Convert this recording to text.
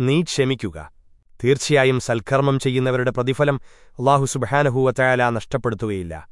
നീ ക്ഷമിക്കുക. തീർച്ചയായും സൽക്കർമ്മം ചെയ്യുന്നവരുടെ പ്രതിഫലം അള്ളാഹു സുബഹാനഹൂവത്തയാല നഷ്ടപ്പെടുത്തുകയില്ല.